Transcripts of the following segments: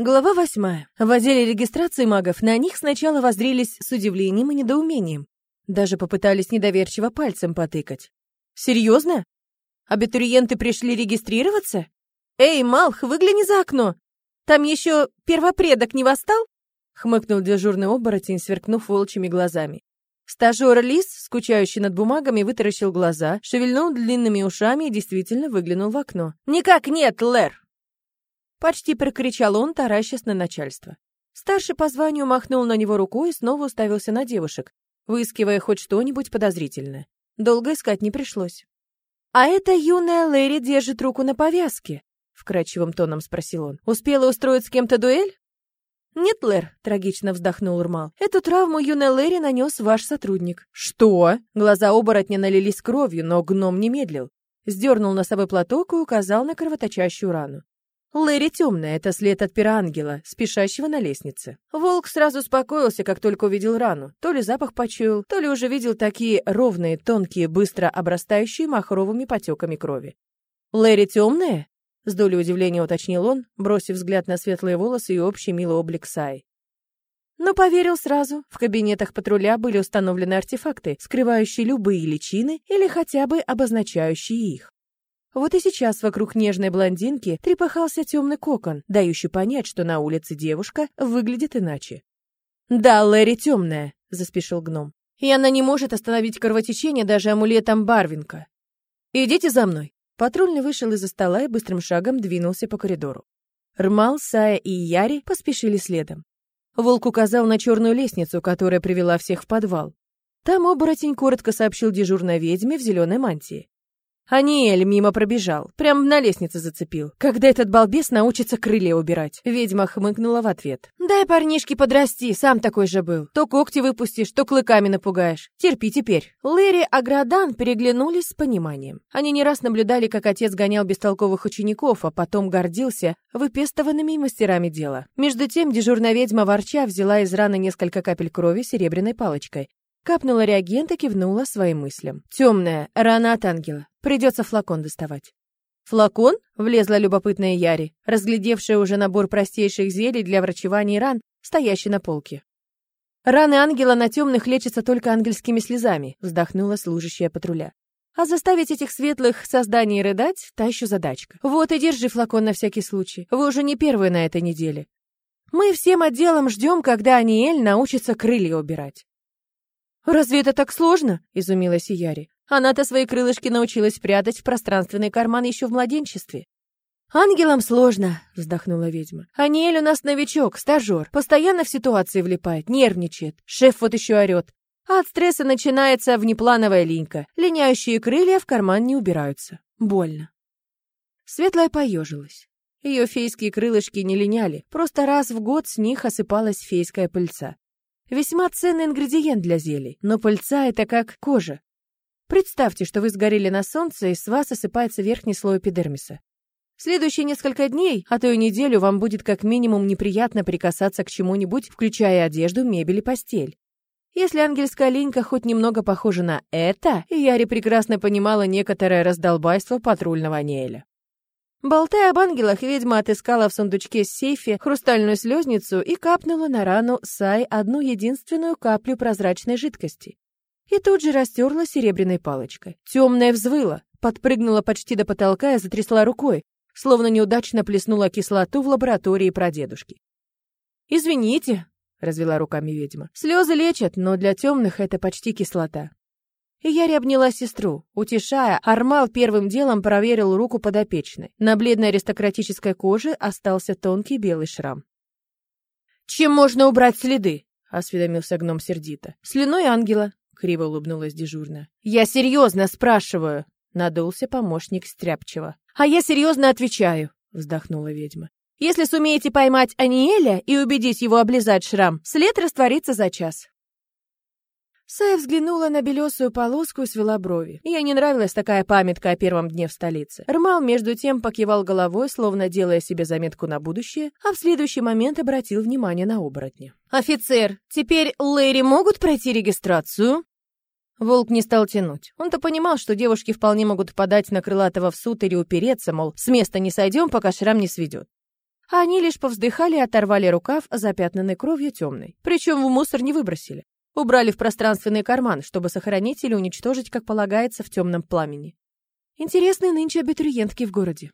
Глава восьмая. В отделе регистрации магов на них сначала воззрелись с удивлением и недоумением. Даже попытались недоверчиво пальцем потыкать. «Серьезно? Абитуриенты пришли регистрироваться? Эй, Малх, выгляни за окно! Там еще первопредок не восстал?» Хмыкнул дежурный оборотень, сверкнув волчьими глазами. Стажер Лис, скучающий над бумагами, вытаращил глаза, шевельнул длинными ушами и действительно выглянул в окно. «Никак нет, Лэр!» Почти прокричал он, таращась на начальство. Старший по званию махнул на него рукой и снова уставился на девушек, выискивая хоть что-нибудь подозрительное. Долго искать не пришлось. «А эта юная Лэри держит руку на повязке?» — вкрадчивым тоном спросил он. «Успела устроить с кем-то дуэль?» «Нет, Лэр», — трагично вздохнул Урмал. «Эту травму юной Лэри нанес ваш сотрудник». «Что?» Глаза оборотня налились кровью, но гном не медлил. Сдернул носовой платок и указал на кровоточащую рану. Лэри темная, это след от пироангела, спешащего на лестнице. Волк сразу успокоился, как только увидел рану. То ли запах почуял, то ли уже видел такие ровные, тонкие, быстро обрастающие махровыми потеками крови. «Лэри темная?» — с долей удивления уточнил он, бросив взгляд на светлые волосы и общий милый облик Сай. Но поверил сразу. В кабинетах патруля были установлены артефакты, скрывающие любые личины или хотя бы обозначающие их. Вот и сейчас вокруг нежной блондинки трепыхался темный кокон, дающий понять, что на улице девушка выглядит иначе. «Да, Лэри темная», — заспешил гном. «И она не может остановить кровотечение даже амулетом Барвинка. Идите за мной». Патрульный вышел из-за стола и быстрым шагом двинулся по коридору. Рмал, Сая и Яри поспешили следом. Волк указал на черную лестницу, которая привела всех в подвал. Там оборотень коротко сообщил дежурной ведьме в зеленой мантии. Аниэль мимо пробежал, прям на лестнице зацепил. Когда этот балбес научится крылья убирать? Ведьма хмыкнула в ответ. Дай парнишке подрасти, сам такой же был. То когти выпустишь, то клыками напугаешь. Терпи теперь. Лэри и Аградан переглянулись с пониманием. Они не раз наблюдали, как отец гонял бестолковых учеников, а потом гордился выпестованными мастерами дела. Между тем дежурная ведьма ворча взяла из раны несколько капель крови серебряной палочкой. Капнула реагент и кивнула своим мыслям. Темная, рана от ангела. Придется флакон доставать. Флакон? Влезла любопытная Яри, разглядевшая уже набор простейших зелий для врачевания ран, стоящий на полке. Раны ангела на темных лечатся только ангельскими слезами, вздохнула служащая патруля. А заставить этих светлых созданий рыдать — та еще задачка. Вот и держи флакон на всякий случай. Вы уже не первые на этой неделе. Мы всем отделом ждем, когда Аниэль научится крылья убирать. «Разве это так сложно?» — изумилась Яри. Она-то свои крылышки научилась прятать в пространственный карман еще в младенчестве. «Ангелам сложно», — вздохнула ведьма. «Аниэль у нас новичок, стажер. Постоянно в ситуации влипает, нервничает. Шеф вот еще орет. А от стресса начинается внеплановая линька. Линяющие крылья в карман не убираются. Больно». Светлая поежилась. Ее фейские крылышки не линяли, просто раз в год с них осыпалась фейская пыльца. Весьма ценный ингредиент для зелий, но пыльца — это как кожа. Представьте, что вы сгорели на солнце, и с вас осыпается верхний слой эпидермиса. В следующие несколько дней, а то и неделю, вам будет как минимум неприятно прикасаться к чему-нибудь, включая одежду, мебель и постель. Если ангельская линька хоть немного похожа на это, Яри прекрасно понимала некоторое раздолбайство патрульного Неэля. Болтая об ангелах, ведьма отыскала в сундучке с сейфе хрустальную слезницу и капнула на рану Сай одну единственную каплю прозрачной жидкости и тут же растерла серебряной палочкой. Темная взвыла, подпрыгнула почти до потолка и затрясла рукой, словно неудачно плеснула кислоту в лаборатории прадедушки. «Извините», — развела руками ведьма, — «слезы лечат, но для темных это почти кислота». И я обняла сестру. Утешая, Армал первым делом проверил руку подопечной. На бледной аристократической коже остался тонкий белый шрам. «Чем можно убрать следы?» — осведомился гном сердито. «Слюной ангела», Криво улыбнулась дежурная. «Я серьезно спрашиваю!» Надулся помощник стряпчиво. «А я серьезно отвечаю!» Вздохнула ведьма. «Если сумеете поймать Аниэля и убедить его облизать шрам, след растворится за час». Сая взглянула на белесую полоску и свела брови. Ей не нравилась такая памятка о первом дне в столице. Рмал, между тем, покивал головой, словно делая себе заметку на будущее, а в следующий момент обратил внимание на оборотня. «Офицер, теперь Лэри могут пройти регистрацию?» Волк не стал тянуть. Он-то понимал, что девушки вполне могут подать на крылатого в суд или упереться, мол, с места не сойдем, пока шрам не сведет. а они лишь повздыхали и оторвали рукав, запятнанный кровью темной. Причем в мусор не выбросили. Убрали в пространственный карман, чтобы сохранить или уничтожить, как полагается, в темном пламени. Интересные нынче абитуриентки в городе.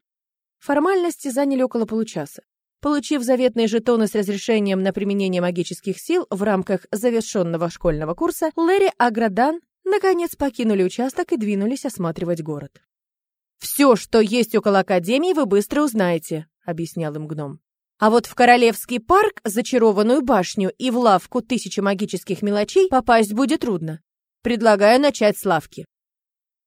Формальности заняли около получаса. Получив заветные жетоны с разрешением на применение магических сил в рамках завершенного школьного курса, Лэри Аградан наконец покинули участок и двинулись осматривать город. «Все, что есть около Академии, вы быстро узнаете», — объяснял им гном. «А вот в Королевский парк, зачарованную башню и в лавку тысячи магических мелочей попасть будет трудно. Предлагаю начать с лавки.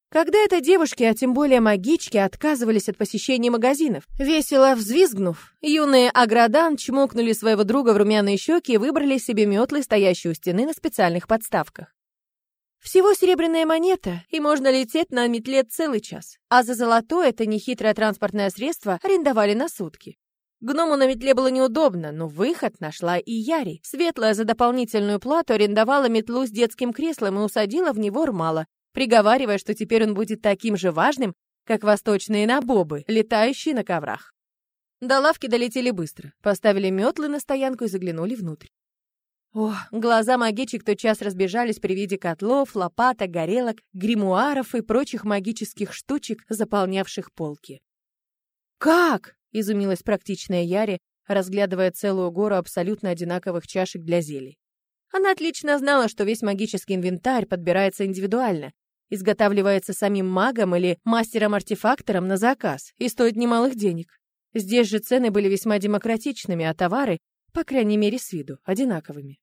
Когда это девушки, а тем более магички, отказывались от посещения магазинов, весело взвизгнув, юные Аградан чмокнули своего друга в румяные щеки и выбрали себе метлы, стоящие у стены на специальных подставках. Всего серебряная монета, и можно лететь на метле целый час. А за золотое это нехитрое транспортное средство арендовали на сутки. Гному на метле было неудобно, но выход нашла и Яри. Светлая за дополнительную плату арендовала метлу с детским креслом и усадила в него Рмала, приговаривая, что теперь он будет таким же важным, как восточные набобы, летающие на коврах. До лавки долетели быстро, поставили метлы на стоянку и заглянули внутрь. О, глаза магичек тотчас разбежались при виде котлов, лопаток, горелок, гримуаров и прочих магических штучек, заполнявших полки. «Как?» — изумилась практичная Яри, разглядывая целую гору абсолютно одинаковых чашек для зелий. Она отлично знала, что весь магический инвентарь подбирается индивидуально, изготавливается самим магом или мастером-артефактором на заказ и стоит немалых денег. Здесь же цены были весьма демократичными, а товары, по крайней мере с виду, одинаковыми.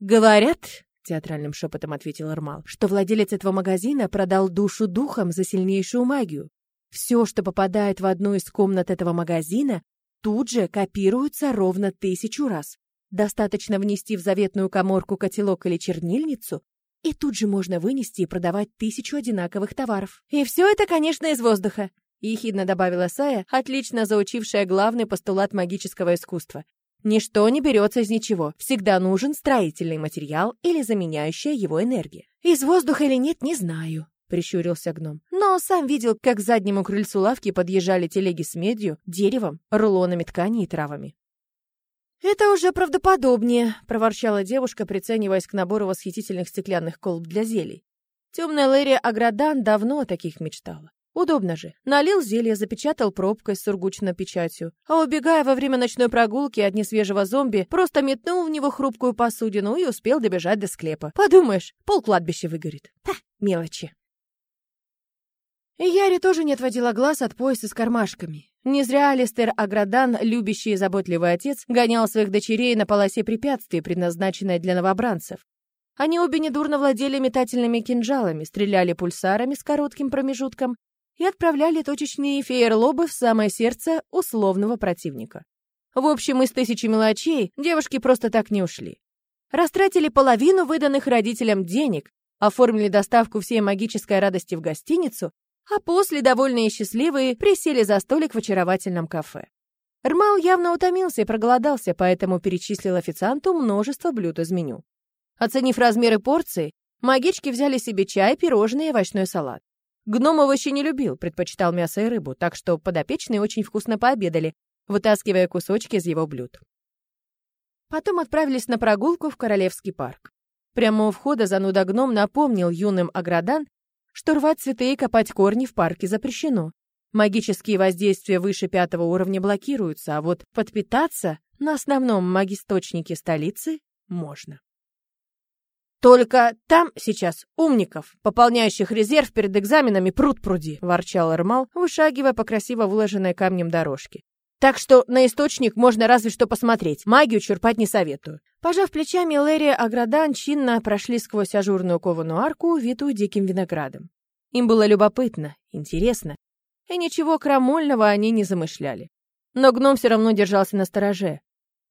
«Говорят», — театральным шепотом ответил Эрмал, «что владелец этого магазина продал душу духом за сильнейшую магию. Все, что попадает в одну из комнат этого магазина, тут же копируется ровно тысячу раз. Достаточно внести в заветную коморку котелок или чернильницу, и тут же можно вынести и продавать тысячу одинаковых товаров. И все это, конечно, из воздуха, ехидно добавила Сая, отлично заучившая главный постулат магического искусства. Ничто не берется из ничего, всегда нужен строительный материал или заменяющая его энергия. Из воздуха или нет, не знаю, прищурился гном. Но сам видел, как к заднему крыльцу лавки подъезжали телеги с медью, деревом, рулонами ткани и травами. «Это уже правдоподобнее», — проворчала девушка, прицениваясь к набору восхитительных стеклянных колб для зелий. Темная Лэри Аградан давно о таких мечтала. Удобно же. Налил зелье, запечатал пробкой с сургучной печатью, а убегая во время ночной прогулки от несвежего зомби, просто метнул в него хрупкую посудину и успел добежать до склепа. Подумаешь, пол кладбища выгорит. Та, мелочи. Яри тоже не отводила глаз от пояса с кармашками. Не зря Алистер Аградан, любящий и заботливый отец, гонял своих дочерей на полосе препятствий, предназначенной для новобранцев. Они обе недурно владели метательными кинжалами, стреляли пульсарами с коротким промежутком и отправляли точечные фейерлобы в самое сердце условного противника. В общем, из тысячи мелочей девушки просто так не ушли. Растратили половину выданных родителям денег, оформили доставку всей магической радости в гостиницу а после, довольные и счастливые, присели за столик в очаровательном кафе. Рмал явно утомился и проголодался, поэтому перечислил официанту множество блюд из меню. Оценив размеры порции, магички взяли себе чай, пирожные и овощной салат. Гном овощи не любил, предпочитал мясо и рыбу, так что подопечные очень вкусно пообедали, вытаскивая кусочки из его блюд. Потом отправились на прогулку в Королевский парк. Прямо у входа зануда гном напомнил юным Аградан что рвать цветы и копать корни в парке запрещено. Магические воздействия выше пятого уровня блокируются, а вот подпитаться на основном магисточнике столицы можно. «Только там сейчас умников, пополняющих резерв перед экзаменами пруд-пруди», — ворчал Эрмал, вышагивая по красиво выложенной камнем дорожке. «Так что на источник можно разве что посмотреть. Магию черпать не советую». Пожав плечами, Лэри Аградан чинно прошли сквозь ажурную кованую арку, витую диким виноградом. Им было любопытно, интересно, и ничего крамольного они не замышляли. Но гном все равно держался на стороже.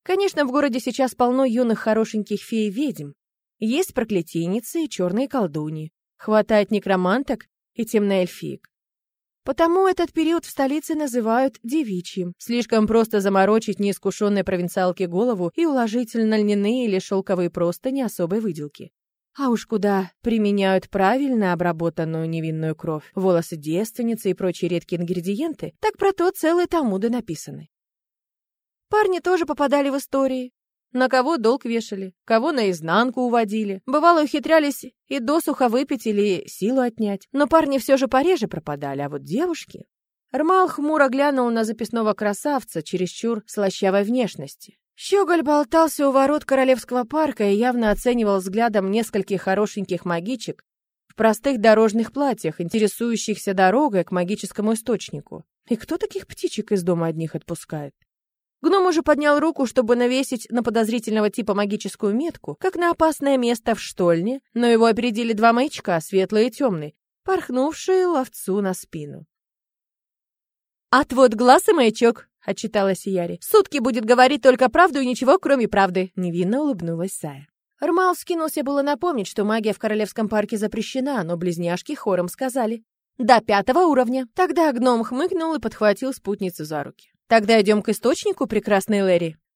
Конечно, в городе сейчас полно юных хорошеньких фей-ведьм. Есть проклятийницы и черные колдуньи. Хватает некроманток и темноэльфиек. Потому этот период в столице называют девичьим. Слишком просто заморочить неискушенной провинциалке голову и уложить льняные или шелковые простыни особой выделки. А уж куда применяют правильно обработанную невинную кровь, волосы девственницы и прочие редкие ингредиенты, так про то целые талмуды написаны. Парни тоже попадали в истории. На кого долг вешали, кого наизнанку уводили. Бывало, ухитрялись и досуха выпить или силу отнять. Но парни все же пореже пропадали, а вот девушки... Рмал хмуро глянул на записного красавца, чересчур слащавой внешности. Щеголь болтался у ворот Королевского парка и явно оценивал взглядом нескольких хорошеньких магичек в простых дорожных платьях, интересующихся дорогой к магическому источнику. И кто таких птичек из дома одних отпускает? Гном уже поднял руку, чтобы навесить на подозрительного типа магическую метку, как на опасное место в штольне, но его опередили два маячка, светлый и темный, порхнувшие ловцу на спину. «Отвод глаз и маячок», — отчиталась Яри. «Сутки будет говорить только правду и ничего, кроме правды», — невинно улыбнулась Сая. Рмал скинулся было напомнить, что магия в Королевском парке запрещена, но близняшки хором сказали. «До пятого уровня». Тогда гном хмыкнул и подхватил спутницу за руки. «Тогда идем к источнику, прекрасный Лэри».